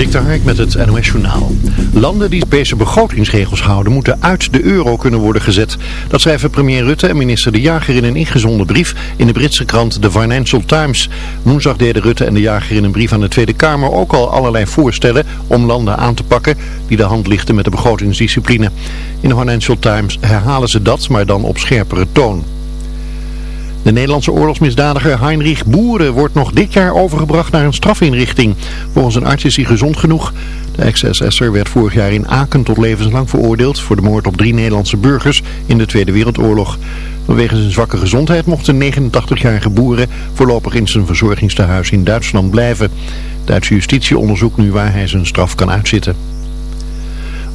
Dik Hark met het NOS Journaal. Landen die deze begrotingsregels houden moeten uit de euro kunnen worden gezet. Dat schrijven premier Rutte en minister De Jager in een ingezonden brief in de Britse krant The Financial Times. Woensdag deden Rutte en De Jager in een brief aan de Tweede Kamer ook al allerlei voorstellen om landen aan te pakken die de hand lichten met de begrotingsdiscipline. In de Financial Times herhalen ze dat, maar dan op scherpere toon. De Nederlandse oorlogsmisdadiger Heinrich Boeren wordt nog dit jaar overgebracht naar een strafinrichting. Volgens een arts is hij gezond genoeg. De ex-SS'er werd vorig jaar in Aken tot levenslang veroordeeld voor de moord op drie Nederlandse burgers in de Tweede Wereldoorlog. Vanwege zijn zwakke gezondheid mocht de 89-jarige Boeren voorlopig in zijn verzorgingstehuis in Duitsland blijven. Duitse justitie onderzoekt nu waar hij zijn straf kan uitzitten.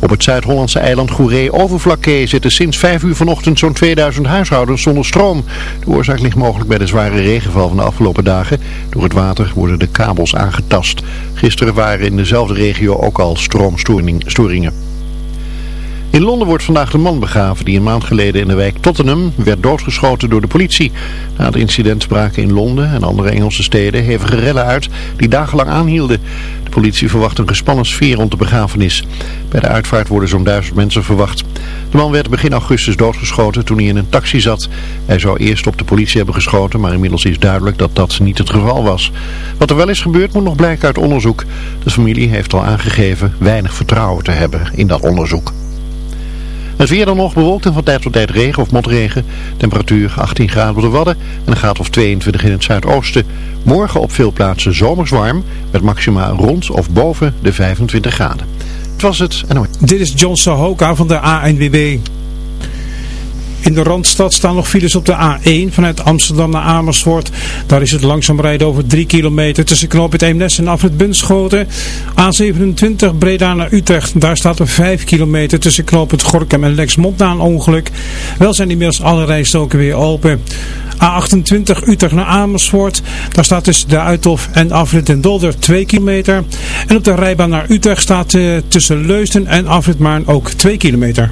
Op het Zuid-Hollandse eiland Goeree-Overflakkee zitten sinds 5 uur vanochtend zo'n 2000 huishoudens zonder stroom. De oorzaak ligt mogelijk bij de zware regenval van de afgelopen dagen. Door het water worden de kabels aangetast. Gisteren waren in dezelfde regio ook al stroomstoringen. In Londen wordt vandaag de man begraven die een maand geleden in de wijk Tottenham werd doodgeschoten door de politie. Na het incident braken in Londen en andere Engelse steden hevige rellen uit die dagenlang aanhielden. De politie verwacht een gespannen sfeer rond de begrafenis. Bij de uitvaart worden zo'n duizend mensen verwacht. De man werd begin augustus doodgeschoten toen hij in een taxi zat. Hij zou eerst op de politie hebben geschoten, maar inmiddels is duidelijk dat dat niet het geval was. Wat er wel is gebeurd moet nog blijken uit onderzoek. De familie heeft al aangegeven weinig vertrouwen te hebben in dat onderzoek. Het weer dan nog bewolkt en van tijd tot tijd regen of motregen. Temperatuur 18 graden op de Wadden en een graad of 22 in het zuidoosten. Morgen op veel plaatsen zomers warm met maxima rond of boven de 25 graden. Het was het en Dit is John Sahoka van de ANWB. In de Randstad staan nog files op de A1 vanuit Amsterdam naar Amersfoort. Daar is het langzaam rijden over 3 kilometer tussen knoop het Eemnes en afrit Bunschoten. A27 Breda naar Utrecht. Daar staat er 5 kilometer tussen knoop het Gorkum en Lexmond na een ongeluk. Wel zijn inmiddels alle rijstoken weer open. A28 Utrecht naar Amersfoort. Daar staat tussen de Uithof en afrit en Dolder 2 kilometer. En op de rijbaan naar Utrecht staat uh, tussen Leusden en afrit Maarn ook 2 kilometer.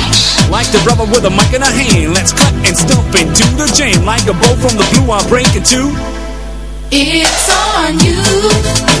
Like the rubber with a mic in a hand. Let's cut and stomp into the jam. Like a bow from the blue, I'm breaking two. It's on you.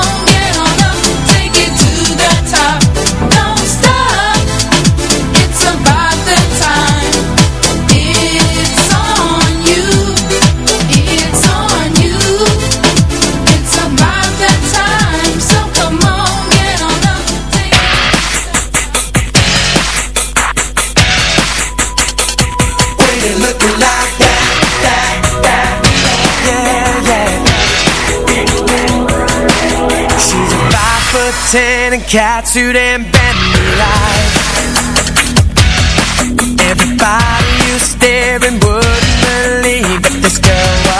and catsuit and bendy light. Everybody you staring wouldn't believe that this girl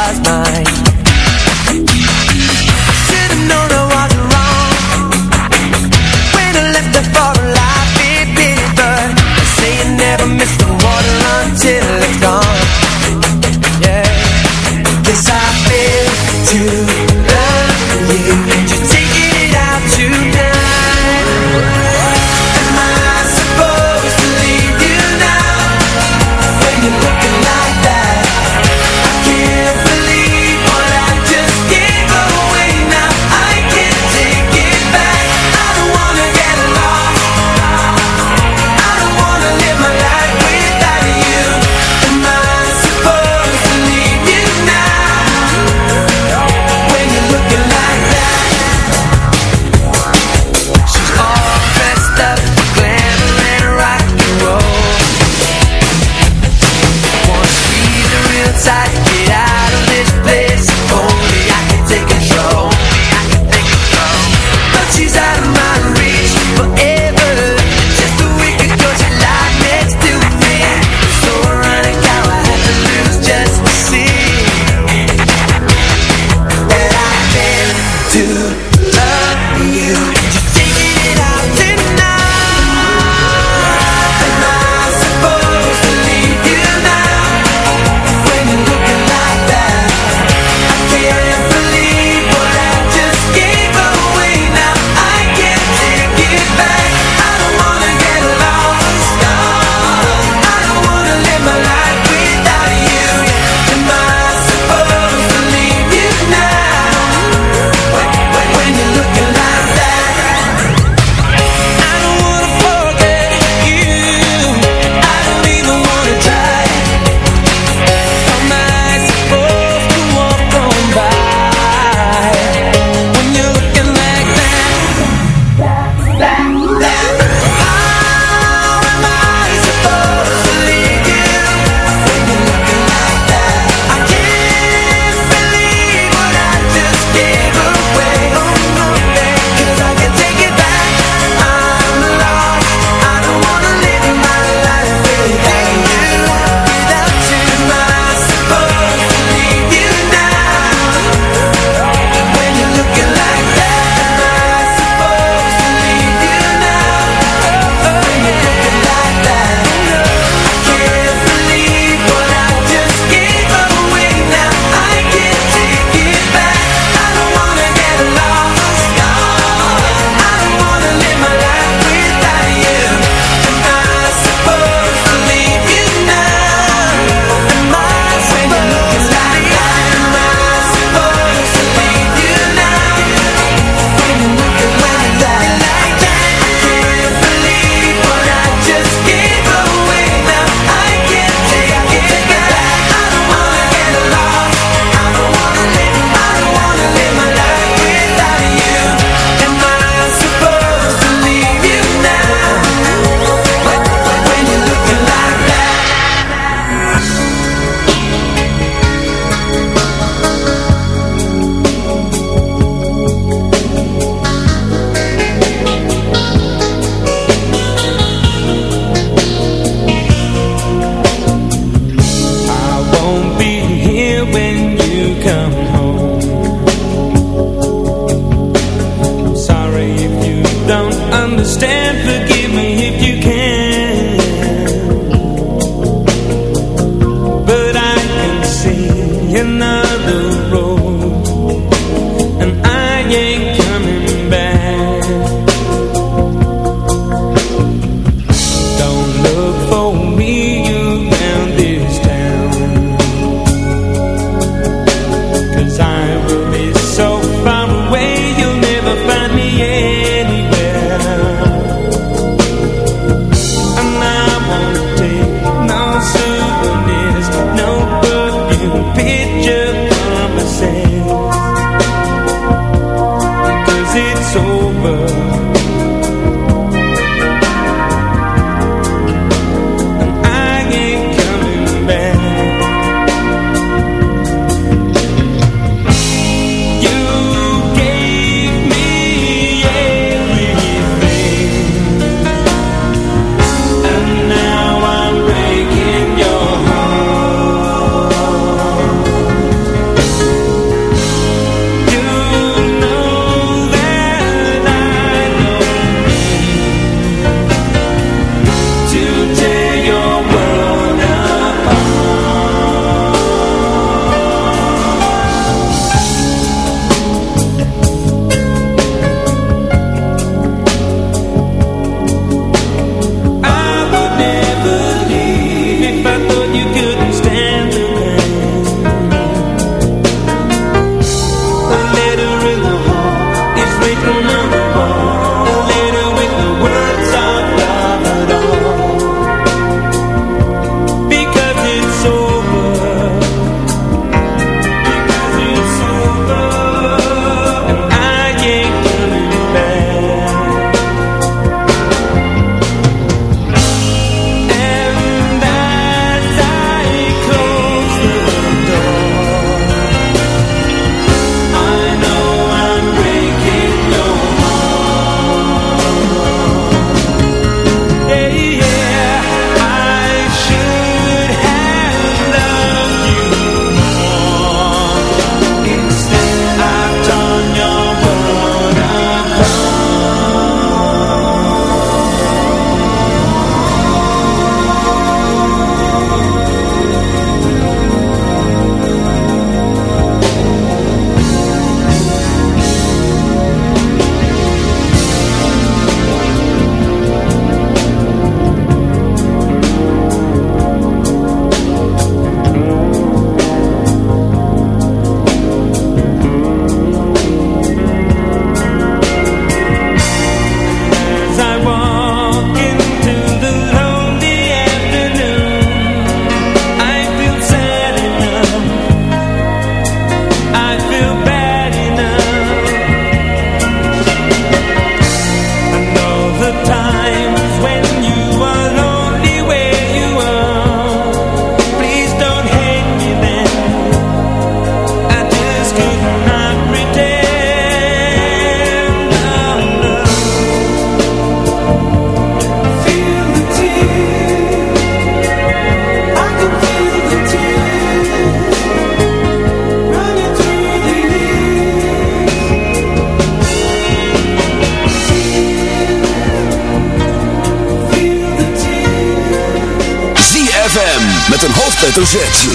hoofdletter Z.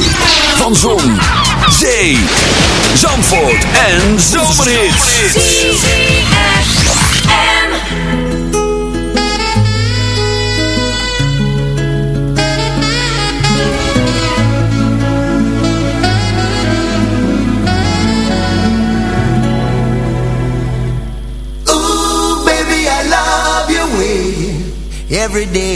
Van Zon, Zee, Zandvoort en way, Every day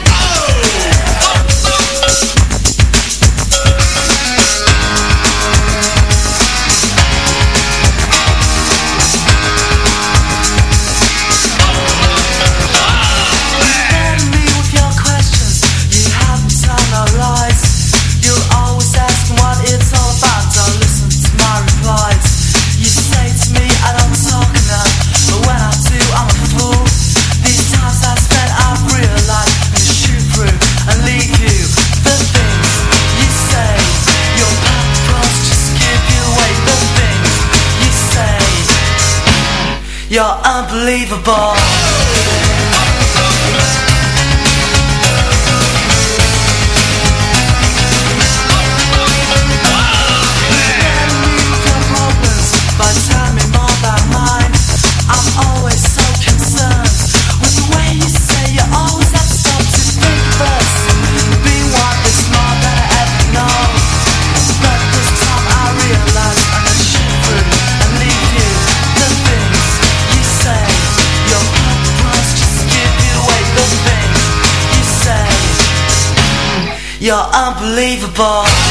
unbelievable. You're unbelievable.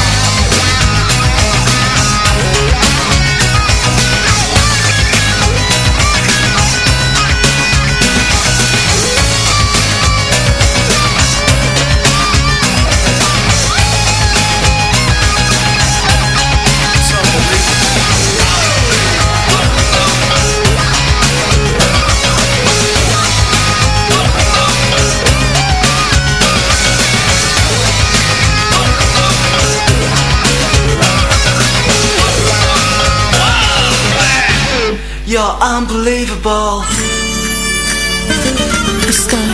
unbelievable. It's gonna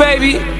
baby.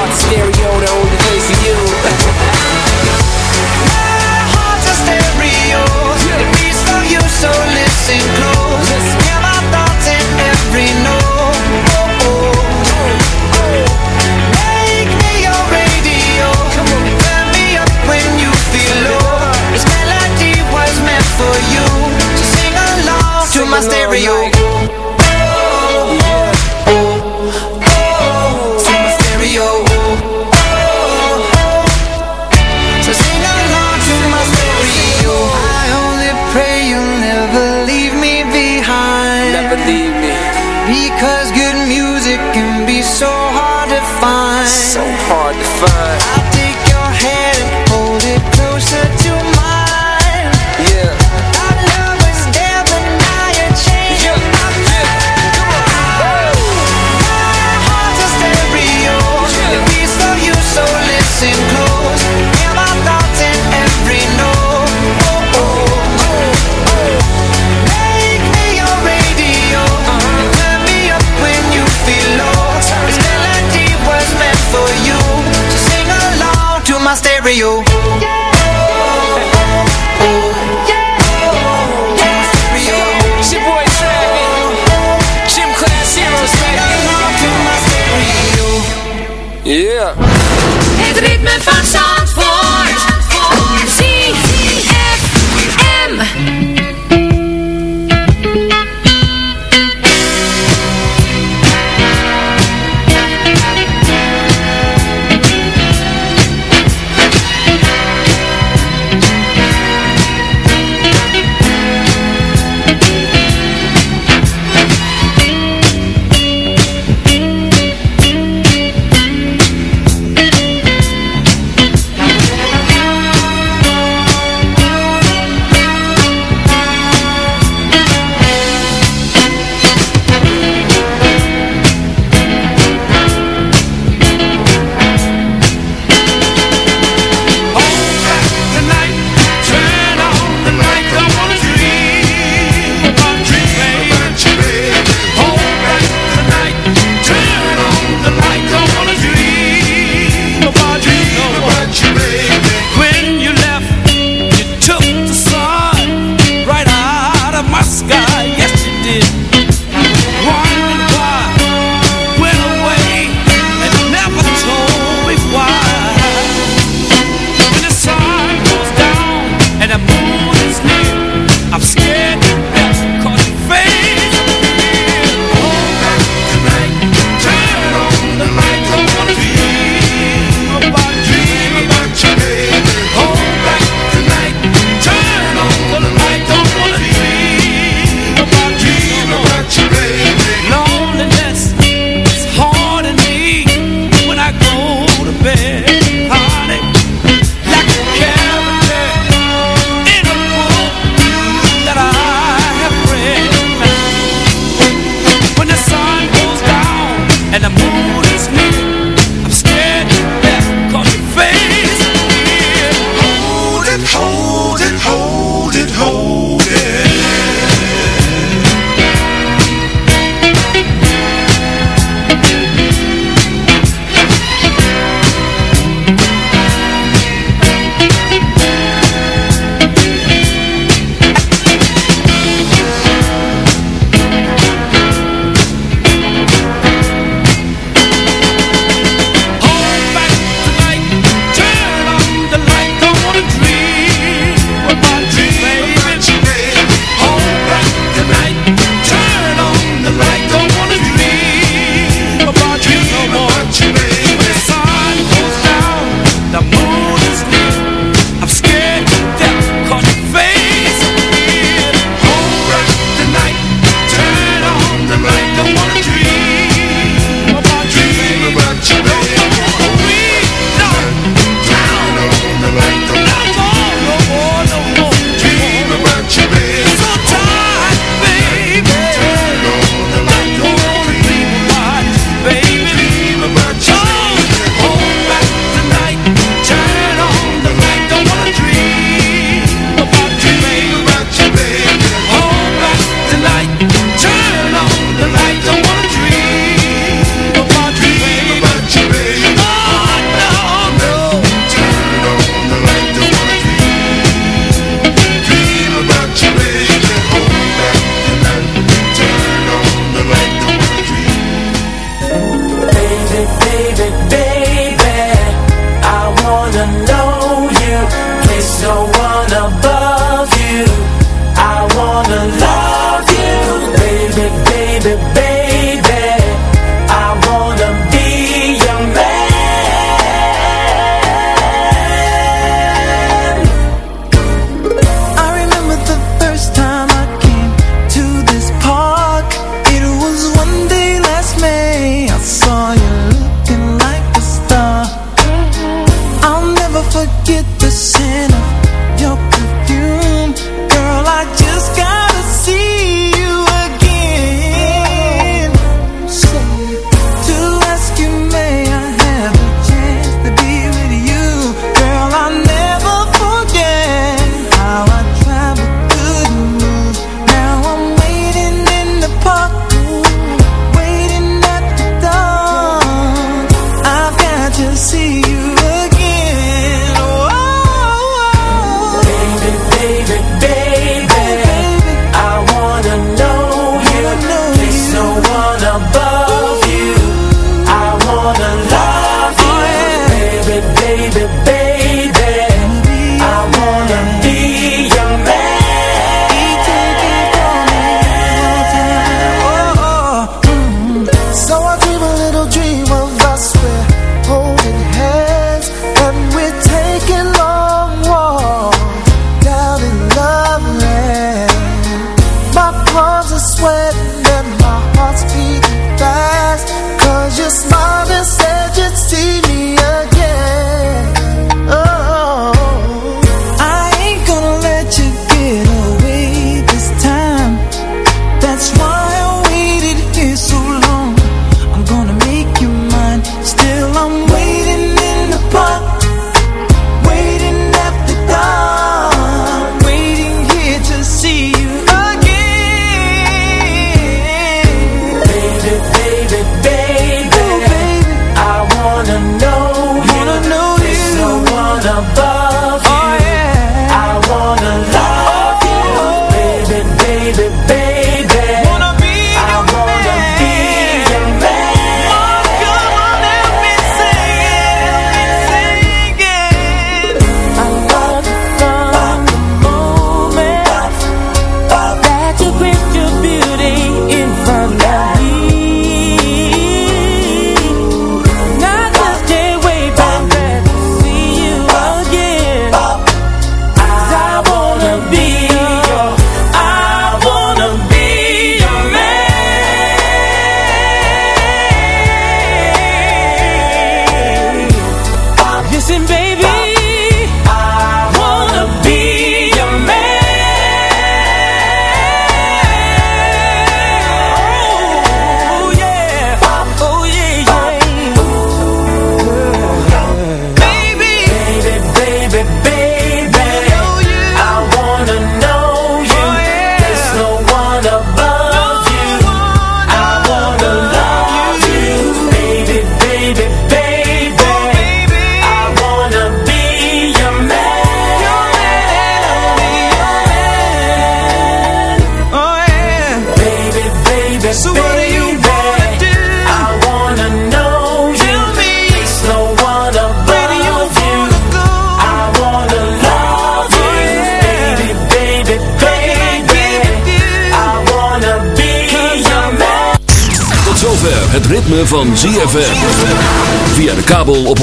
heart's stereo, the only place for you.